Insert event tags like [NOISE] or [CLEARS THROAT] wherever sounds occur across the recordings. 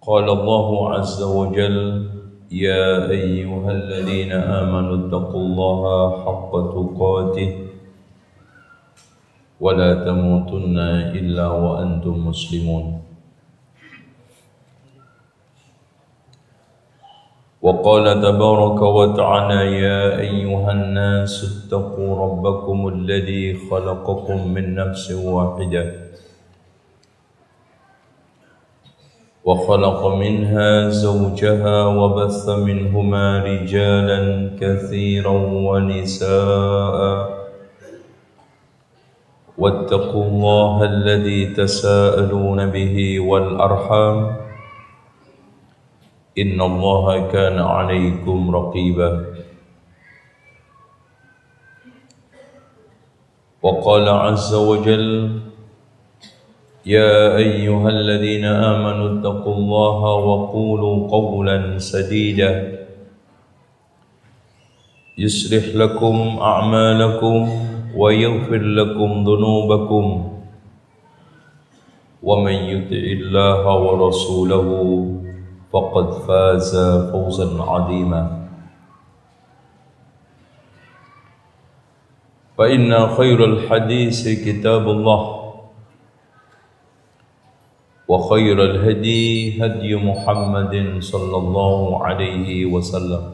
قال الله عز وجل يا أيها الذين آمنوا اتقوا الله حق تقاته ولا تموتن إلا وأنتم مسلمون. وقال تبارك وتعالى يا أيها الناس اتقوا ربكم الذي خلقكم من نفس واحدة. وخلق منها زوجها وبث منهما رجالا كثيرا ونساء. واتقوا الله الذي تساءلون به والأرحام. إن الله كان عليكم رقيبا. وقال عز وجل يا أيها الذين آمنوا اتقوا الله وقولوا قولا سديدا. يصلح لكم أعمالكم ويغفر لكم ذنوبكم. ومن يطع الله ورسوله فقد فاز فوزا عظيما. فإن خير الحديث كتاب الله. وخير الهدي هدي محمد صلى الله عليه وسلم.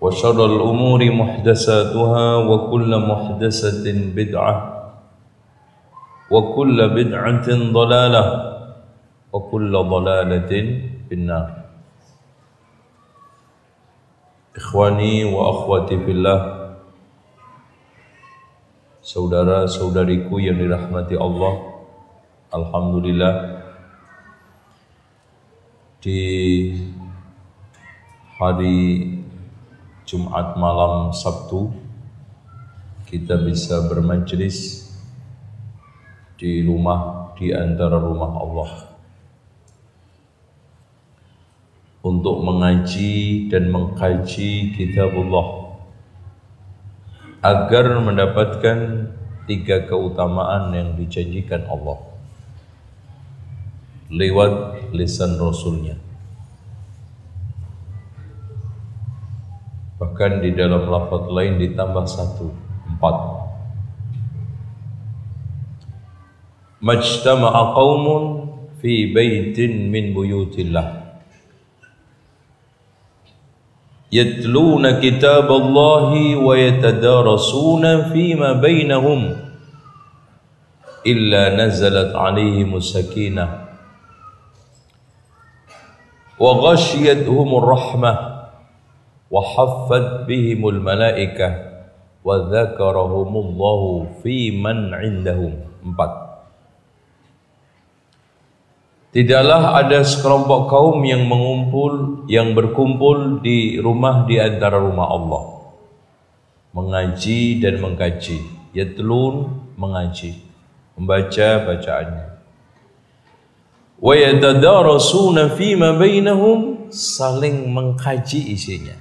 وشر الأمور محدثاتها وكل محدثة بدعة وكل بدعة ضلالة wa kullu dhalalatin finnar Ikhwani wa akhwati fillah Saudara-saudariku yang dirahmati Allah Alhamdulillah Di hari Jumat malam Sabtu Kita bisa bermajlis Di rumah Di antara rumah Allah. Untuk mengaji dan mengkaji kitabullah agar mendapatkan tiga keutamaan yang dijanjikan Allah lewat lisan Rasulnya. Bahkan di dalam lafaz lain ditambah satu, empat. Majtama'a qawmun fi baitin min buyutillah يتلون كتاب الله ويتدارسون فيما بينهم إلا نزلت عليهم السكينة وغشيتهم الرحمة وحفت بهم الملائكة وذكرهم الله في من عندهم. empat Tidaklah ada sekelompok kaum yang mengumpul, yang berkumpul di rumah di antara rumah Allah. Mengaji dan mengkaji. Yatlun, mengaji. Membaca bacaannya. Wa yatadarasuna fima bainahum, saling mengkaji isinya.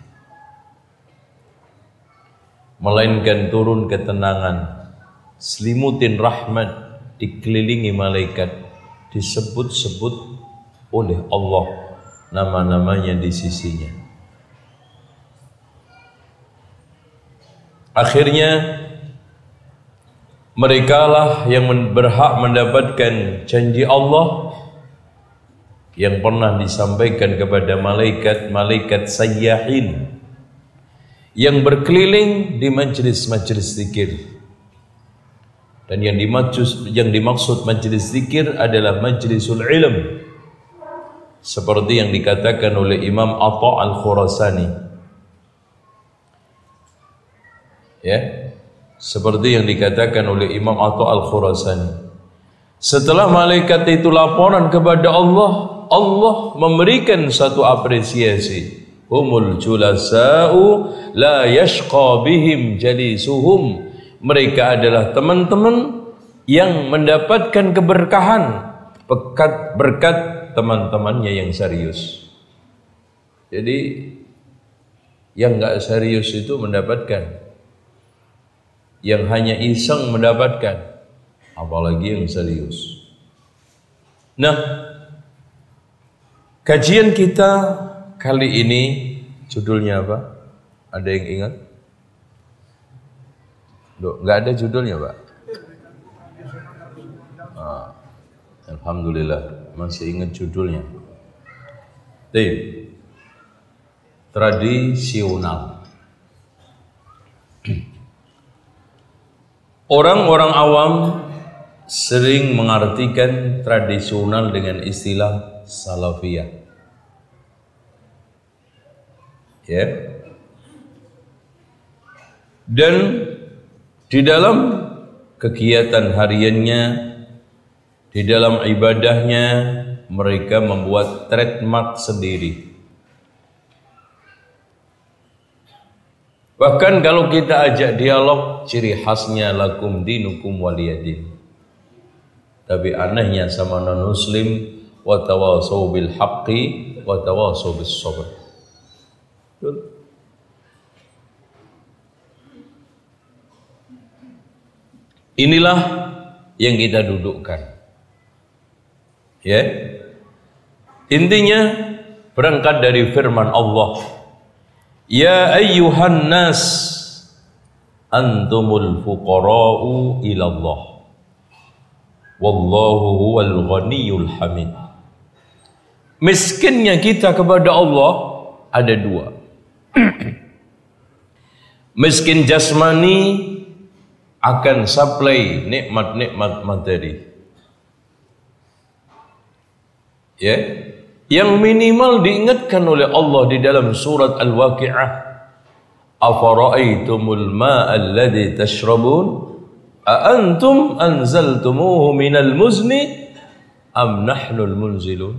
Melainkan turun ketenangan, selimutin rahmat, dikelilingi malaikat, disebut-sebut oleh Allah nama-namanya di sisinya. Akhirnya Mereka lah yang berhak mendapatkan janji Allah yang pernah disampaikan kepada malaikat-malaikat sayyahin yang berkeliling di majlis-majlis zikir. Dan yang dimaksud yang dimaksud majlis zikir adalah majlisul ilm. Seperti yang dikatakan oleh Imam Atha Al-Khurasani. Ya, seperti yang dikatakan oleh Imam Atha Al-Khurasani. Setelah malaikat itu laporan kepada Allah, Allah memberikan satu apresiasi. Humul julasa'u la yashqa bihim jalisuhum. Mereka adalah teman-teman yang mendapatkan keberkahan. Berkat berkat teman-temannya yang serius. Jadi yang enggak serius itu mendapatkan. Yang hanya iseng mendapatkan. Apalagi yang serius. Nah kajian kita kali ini judulnya apa? Ada yang ingat Duh, nggak ada judulnya pak ah, Alhamdulillah masih ingat judulnya Tih, tradisional [CLEARS THROAT] Orang-orang awam sering mengartikan tradisional dengan istilah salafiyah. Ya. Dan di dalam kegiatan hariannya, di dalam ibadahnya, mereka membuat trademark sendiri. Bahkan kalau kita ajak dialog, ciri khasnya lakum dinukum waliyadin. Tapi anehnya sama non muslim, wa tawasau bil haqqi wa bis sabr. Inilah yang kita dudukkan. Ya. Intinya berangkat dari firman Allah Ya ayyuhan nas antumul fuqara'u ila Allah. Wallahu huwal ghaniyul hamid. Miskinnya kita kepada Allah ada dua. [CLEARS THROAT] Miskin jasmani akan supply nikmat-nikmat materi. Ya, yang minimal diingatkan oleh Allah di dalam surat Al-Waqi'ah. Afara'aitumul ma'a alladhi tashrabun? A'antum anzaltumuhu minal muzni? Am nahnul munzilun?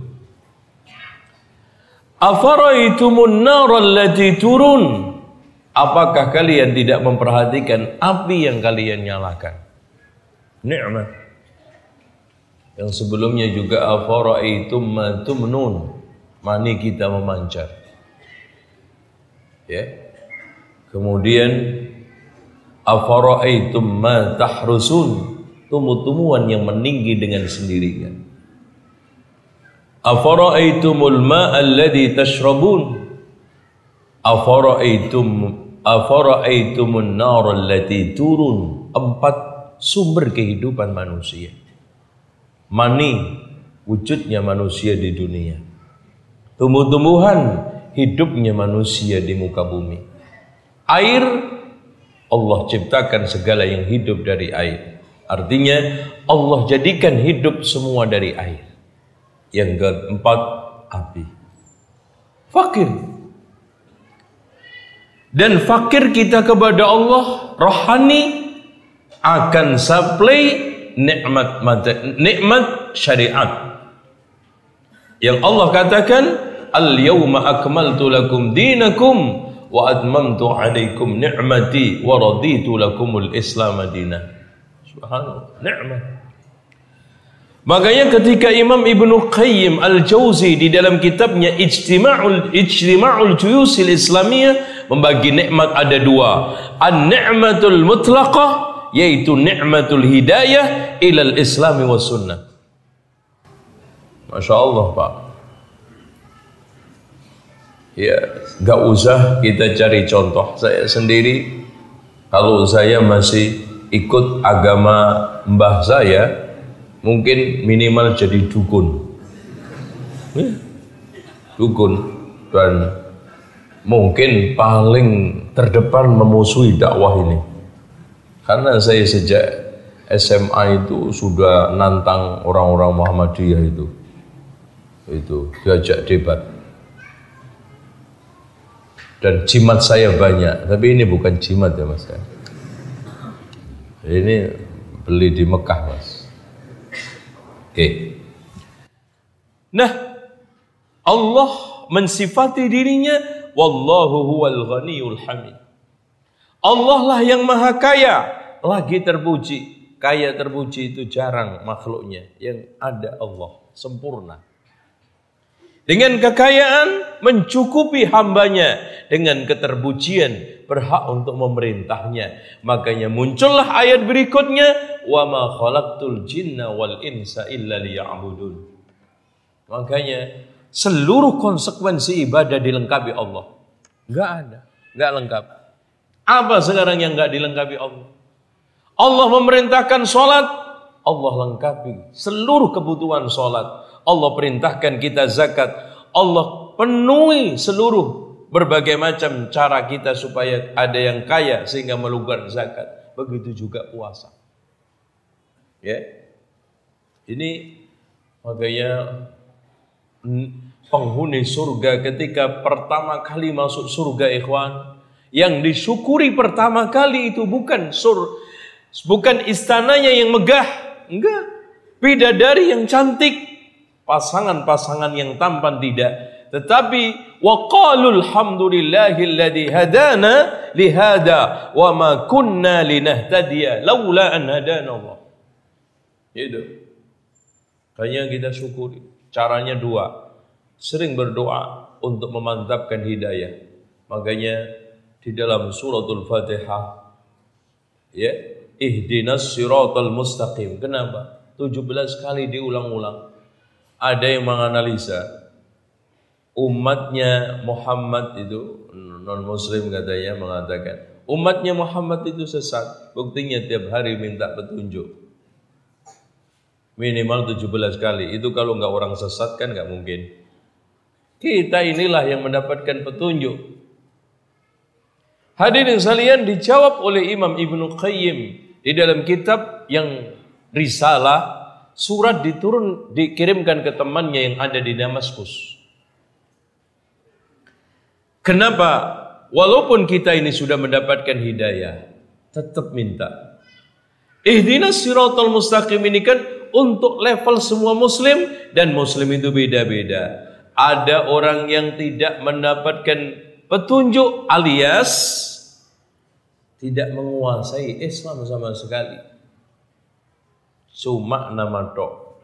Afara'aitumun nara allati turun Apakah kalian tidak memperhatikan api yang kalian nyalakan? Ni'mat yang sebelumnya juga afara'aitum ma tumnun. Mani kita memancar. Ya. Kemudian afara'aitum ma tahrusun. Tumbuh-tumbuhan yang meninggi dengan sendirinya. Afara'aitumul ma'a alladhi tashrabun. Afara'aitum afara'aitumun nar allati turun. Empat sumber kehidupan manusia mani wujudnya manusia di dunia. Tumbuh-tumbuhan hidupnya manusia di muka bumi. Air Allah ciptakan segala yang hidup dari air. Artinya Allah jadikan hidup semua dari air. Yang keempat api. Fakir. Dan fakir kita kepada Allah rohani akan supply nikmat nikmat syariat. Yang Allah katakan al yauma akmaltu lakum dinakum wa atmamtu alaikum ni'mati wa raditu lakumul islam madina subhanallah. Nikmat Makanya ketika Imam Ibnu Qayyim Al-Jauzi di dalam kitabnya Ijtima'ul Ijtima'ul Juyusil Islamiyah membagi nikmat ada dua. An-ni'matul mutlaqah yaitu nikmatul hidayah ilal islami was sunnah. Masya Allah Pak. Ya, gak usah kita cari contoh. Saya sendiri, kalau saya masih ikut agama mbah saya mungkin minimal jadi dukun. Ya, dukun dan mungkin paling terdepan memusuhi dakwah ini. Karena saya sejak SMA itu sudah nantang orang-orang Muhammadiyah itu. Itu diajak debat. Dan jimat saya banyak, tapi ini bukan jimat ya Mas. Ini beli di Mekah Mas. Oke. Nah, Allah mensifati dirinya wallahu huwal ghaniyul hamid. Allah lah yang maha kaya, lagi terpuji. Kaya terpuji itu jarang makhluknya, yang ada Allah, sempurna. Dengan kekayaan mencukupi hambanya dengan keterpujian berhak untuk memerintahnya. Makanya muncullah ayat berikutnya wa ma khalaqtul jinna wal insa illa liya'budun. Makanya seluruh konsekuensi ibadah dilengkapi Allah. Enggak ada, enggak lengkap. Apa sekarang yang enggak dilengkapi Allah? Allah memerintahkan sholat, Allah lengkapi seluruh kebutuhan sholat. Allah perintahkan kita zakat. Allah penuhi seluruh berbagai macam cara kita supaya ada yang kaya sehingga melugar zakat. Begitu juga puasa. Ya. Ini makanya penghuni surga ketika pertama kali masuk surga ikhwan yang disyukuri pertama kali itu bukan sur bukan istananya yang megah enggak. Bidadari yang cantik. Pasangan-pasangan yang tampan tidak. Tetapi waqalul hamdulillahilladzi hadana lihada wa ma kunna linahtadiya laula an hadana Allah. Itu kayaknya kita syukuri. Caranya dua. Sering berdoa untuk memantapkan hidayah. Makanya di dalam suratul fatihah ya ihdinas siratal mustaqim. Kenapa? 17 kali diulang-ulang. Ada yang menganalisa umatnya Muhammad itu non muslim katanya mengatakan umatnya Muhammad itu sesat. Buktinya tiap hari minta petunjuk. Minimal 17 kali. Itu kalau nggak orang sesat kan nggak mungkin. Kita inilah yang mendapatkan petunjuk. Hadirin sekalian dijawab oleh Imam Ibnu Qayyim di dalam kitab yang risalah surat diturun dikirimkan ke temannya yang ada di Damaskus. Kenapa? Walaupun kita ini sudah mendapatkan hidayah, tetap minta. Ihdinas siratal mustaqim ini kan untuk level semua muslim dan muslim itu beda-beda. Ada orang yang tidak mendapatkan petunjuk alias tidak menguasai Islam sama sekali. Cuma nama tok.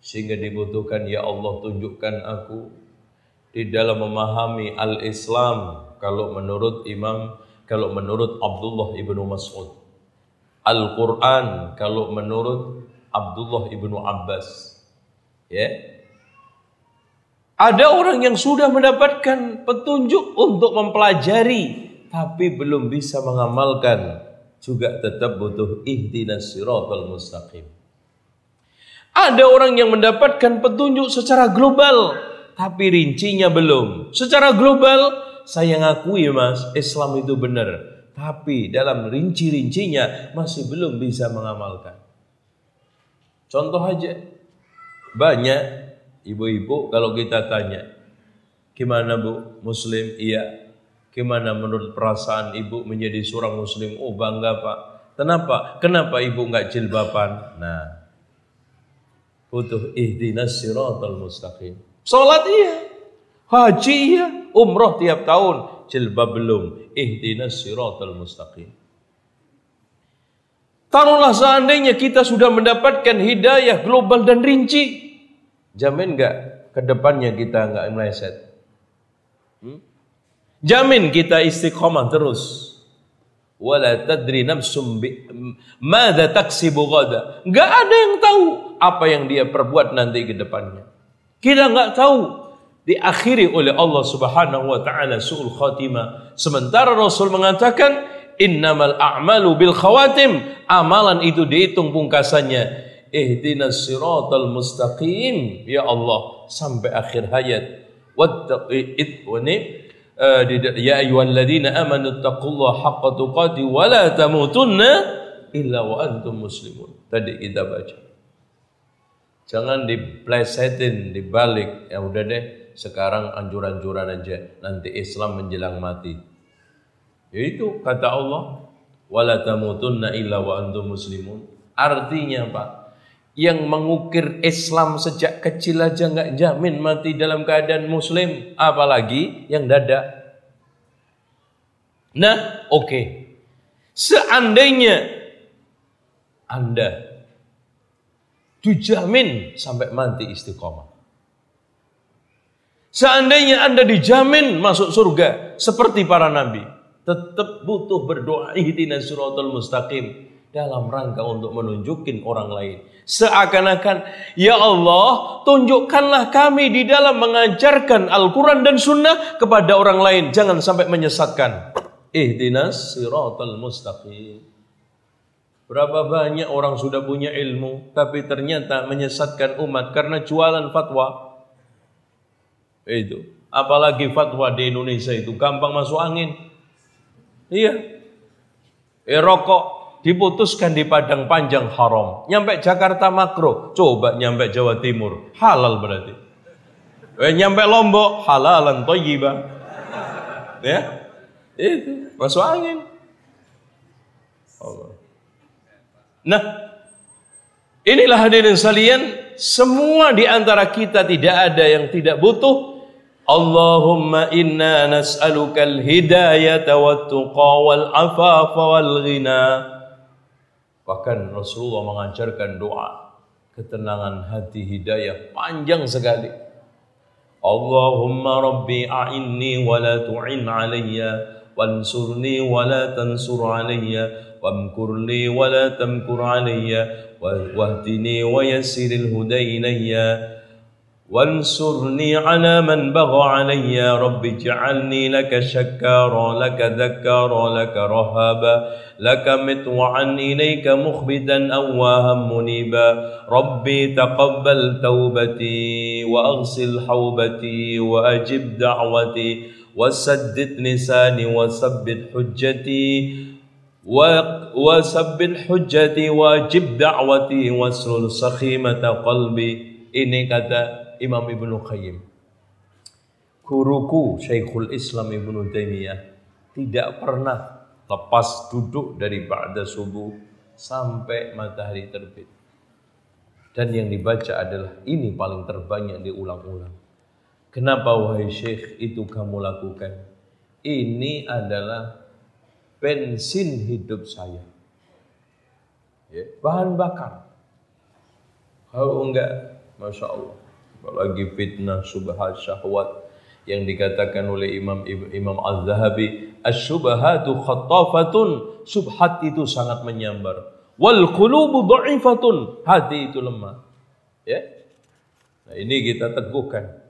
Sehingga dibutuhkan ya Allah tunjukkan aku di dalam memahami al-Islam. Kalau menurut Imam kalau menurut Abdullah ibnu Mas'ud. Al-Quran kalau menurut Abdullah ibnu Abbas. Ya. Ada orang yang sudah mendapatkan petunjuk untuk mempelajari tapi belum bisa mengamalkan juga tetap butuh ihdinas siratal mustaqim. Ada orang yang mendapatkan petunjuk secara global, tapi rincinya belum. Secara global, saya ngakui mas, Islam itu benar. Tapi dalam rinci-rincinya masih belum bisa mengamalkan. Contoh aja, banyak ibu-ibu kalau kita tanya, gimana bu, muslim? Iya, Gimana menurut perasaan ibu menjadi seorang muslim? Oh bangga pak. Kenapa? Kenapa ibu nggak jilbaban? Nah, butuh ihdinas siratal mustaqim. Salat iya, haji iya, umroh tiap tahun, jilbab belum. Ihdinas siratal mustaqim. Taruhlah seandainya kita sudah mendapatkan hidayah global dan rinci. Jamin nggak ke depannya kita nggak meleset? Hmm? Jamin kita istiqomah terus. Wala tadri nafsum madza taksibu ghada. Enggak ada yang tahu apa yang dia perbuat nanti ke depannya. Kita enggak tahu diakhiri oleh Allah Subhanahu wa taala suul khatimah. Sementara Rasul mengatakan innamal a'malu bil khawatim. Amalan itu dihitung pungkasannya. Ihdinas siratal mustaqim. Ya Allah, sampai akhir hayat. Wattaqi ya ayyuhalladzina amanu taqullaha haqqa tuqati wa la tamutunna illa wa antum muslimun. Tadi kita baca. Jangan diplesetin, dibalik. Ya udah deh, sekarang anjuran-anjuran aja. Nanti Islam menjelang mati. Yaitu kata Allah, wala tamutunna illa wa antum muslimun. Artinya Pak, yang mengukir Islam sejak kecil aja nggak jamin mati dalam keadaan muslim, apalagi yang dada. Nah, oke. Okay. Seandainya Anda dijamin sampai mati istiqomah. Seandainya Anda dijamin masuk surga seperti para nabi, tetap butuh berdoa ihdinas suratul mustaqim dalam rangka untuk menunjukin orang lain. Seakan-akan, Ya Allah, tunjukkanlah kami di dalam mengajarkan Al-Quran dan Sunnah kepada orang lain. Jangan sampai menyesatkan. Ihdinas siratal mustaqim. Berapa banyak orang sudah punya ilmu, tapi ternyata menyesatkan umat karena jualan fatwa. Itu. Apalagi fatwa di Indonesia itu gampang masuk angin. Iya. Eh, rokok diputuskan di Padang Panjang haram. Nyampe Jakarta makro, coba nyampe Jawa Timur, halal berarti. Eh, nyampe Lombok, halalan toyibah. Ya, itu masuk angin. Allah. Nah, inilah hadirin sekalian, semua di antara kita tidak ada yang tidak butuh. Allahumma inna nas'aluka al-hidayata wa tuqa wal afafa wal ghina. Bahkan Rasulullah mengajarkan doa ketenangan hati hidayah panjang sekali. Allahumma rabbi a'inni wa la tu'in alayya wansurni wa la tansur alayya wamkurli wa la tamkur alayya wahdini wa yassiril huda ilayya وانصرني على من بغى علي. يا رب اجعلني لك شكارا لك ذكارا لك رهابا لك مطوعا إليك مخبتا أواها منيبا. ربي تقبل توبتي وأغسل حوبتي وأجب دعوتي وسدد لساني وثبت حجتي hujjati wajib da'wati wasrul sakhimata qalbi ini kata Imam Ibnu Qayyim guruku Syekhul Islam Ibnu Taimiyah tidak pernah lepas duduk dari ba'da subuh sampai matahari terbit dan yang dibaca adalah ini paling terbanyak diulang-ulang kenapa wahai syekh itu kamu lakukan ini adalah bensin hidup saya. Ya, bahan bakar. Kalau enggak, Masya Allah. Apalagi fitnah, subhat, syahwat yang dikatakan oleh Imam Imam Az-Zahabi, "Asy-syubhatu khattafatun." Subhat itu sangat menyambar. Wal qulubu dha'ifatun. Hati itu lemah. Ya. Nah, ini kita teguhkan.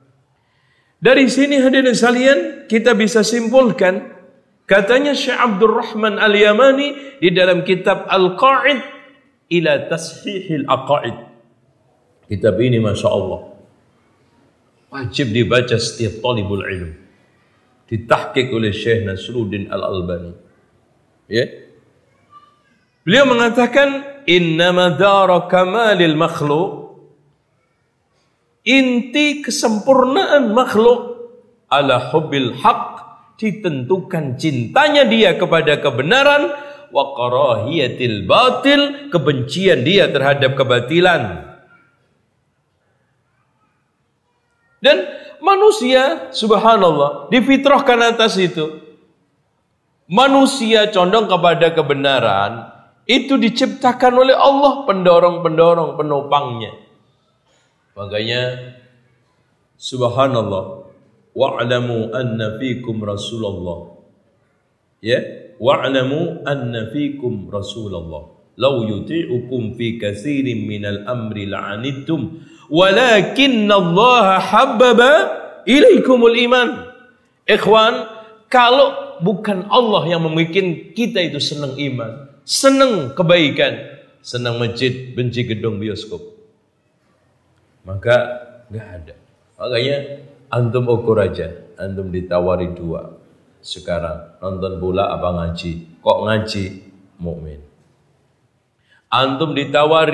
Dari sini hadirin sekalian, kita bisa simpulkan Katanya Syekh Abdul Rahman Al-Yamani di dalam kitab Al-Qa'id ila Tashihil Aqaid. Kitab ini Masya Allah. Wajib dibaca setiap talibul ilm. Ditahkik oleh Syekh Nasruddin Al-Albani. Ya. Beliau mengatakan inna madara kamalil makhluk inti kesempurnaan makhluk ala hubbil haq ditentukan cintanya dia kepada kebenaran wa karahiyatil batil kebencian dia terhadap kebatilan dan manusia subhanallah difitrahkan atas itu manusia condong kepada kebenaran itu diciptakan oleh Allah pendorong-pendorong penopangnya makanya subhanallah wa'lamu anna fikum Rasulullah. Ya, wa'lamu anna fikum Rasulullah. Law yuti'ukum fi katsirin minal amri la'anittum walakinna Allah habbaba ilaikumul iman. Ikhwan, kalau bukan Allah yang membuat kita itu senang iman, senang kebaikan, senang masjid, benci gedung bioskop. Maka nggak ada. Makanya antum ukur aja, antum ditawari dua. Sekarang nonton bola apa ngaji? Kok ngaji? Mukmin. Antum ditawari